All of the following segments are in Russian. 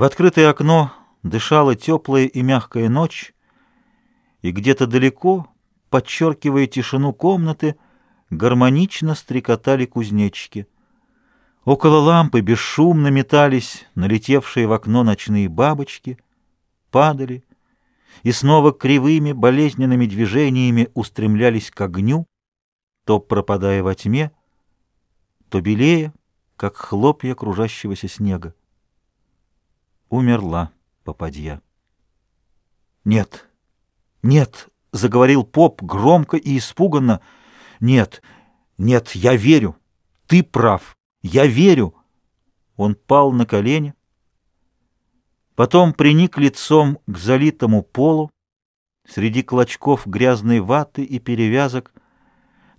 В открытое окно дышала теплая и мягкая ночь, и где-то далеко, подчеркивая тишину комнаты, гармонично стрекотали кузнечики. Около лампы бесшумно метались налетевшие в окно ночные бабочки, падали и снова кривыми болезненными движениями устремлялись к огню, то пропадая во тьме, то белее, как хлопья кружащегося снега. Умерла попадья. «Нет, нет!» — заговорил поп громко и испуганно. «Нет, нет, я верю! Ты прав! Я верю!» Он пал на колени, потом приник лицом к залитому полу, среди клочков грязной ваты и перевязок,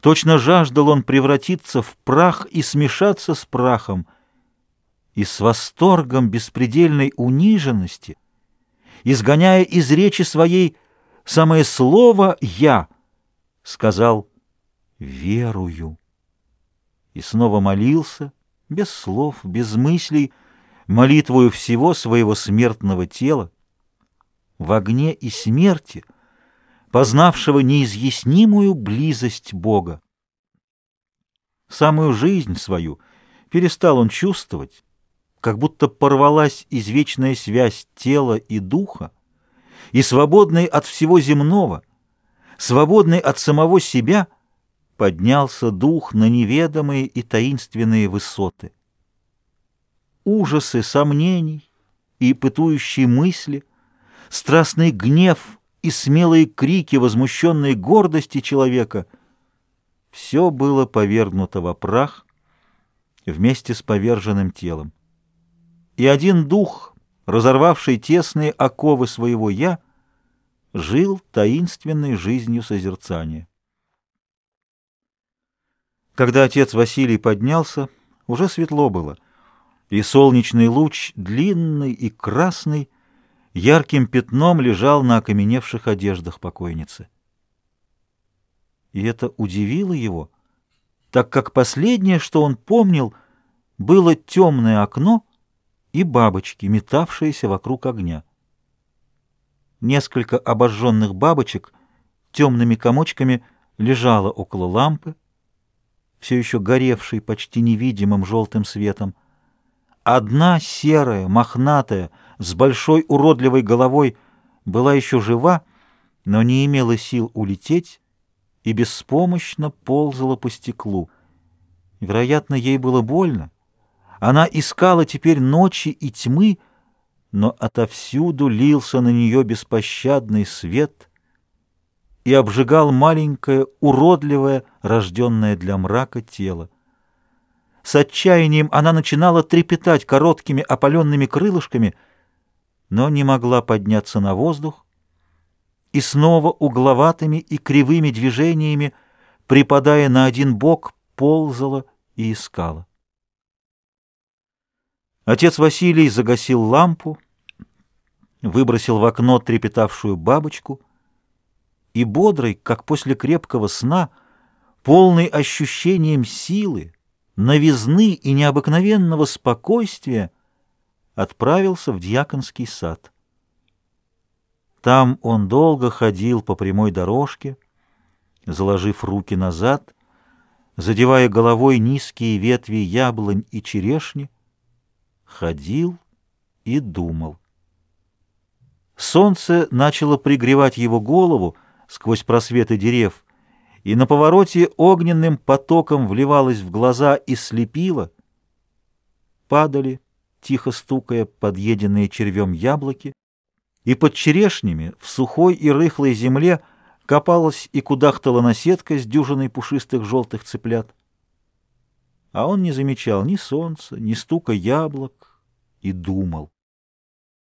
Точно жаждал он превратиться в прах и смешаться с прахом, и с восторгом беспредельной униженности, изгоняя из речи своей самое слово «я», сказал «верую» и снова молился, без слов, без мыслей, молитвою всего своего смертного тела, в огне и смерти — познавшего неизъяснимую близость Бога. Самую жизнь свою перестал он чувствовать, как будто порвалась извечная связь тела и духа, и свободный от всего земного, свободный от самого себя, поднялся дух на неведомые и таинственные высоты. Ужасы сомнений и пытующие мысли, страстный гнев — и смелые крики возмущенной гордости человека — все было повергнуто во прах вместе с поверженным телом. И один дух, разорвавший тесные оковы своего «я», жил таинственной жизнью созерцания. Когда отец Василий поднялся, уже светло было, и солнечный луч, длинный и красный, ярким пятном лежал на окаменевших одеждах покойницы. И это удивило его, так как последнее, что он помнил, было темное окно и бабочки, метавшиеся вокруг огня. Несколько обожженных бабочек темными комочками лежало около лампы, все еще горевшей почти невидимым желтым светом. Одна серая, мохнатая, с большой уродливой головой, была еще жива, но не имела сил улететь и беспомощно ползала по стеклу. Вероятно, ей было больно. Она искала теперь ночи и тьмы, но отовсюду лился на нее беспощадный свет и обжигал маленькое, уродливое, рожденное для мрака тело. С отчаянием она начинала трепетать короткими опаленными крылышками — но не могла подняться на воздух, и снова угловатыми и кривыми движениями, припадая на один бок, ползала и искала. Отец Василий загасил лампу, выбросил в окно трепетавшую бабочку и бодрый, как после крепкого сна, полный ощущением силы, новизны и необыкновенного спокойствия, отправился в дьяконский сад. Там он долго ходил по прямой дорожке, заложив руки назад, задевая головой низкие ветви яблонь и черешни, ходил и думал. Солнце начало пригревать его голову сквозь просветы дерев, и на повороте огненным потоком вливалось в глаза и слепило. Падали тихо стукая подъеденные червем яблоки, и под черешнями в сухой и рыхлой земле копалась и кудахтала наседка с дюжиной пушистых желтых цыплят. А он не замечал ни солнца, ни стука яблок и думал.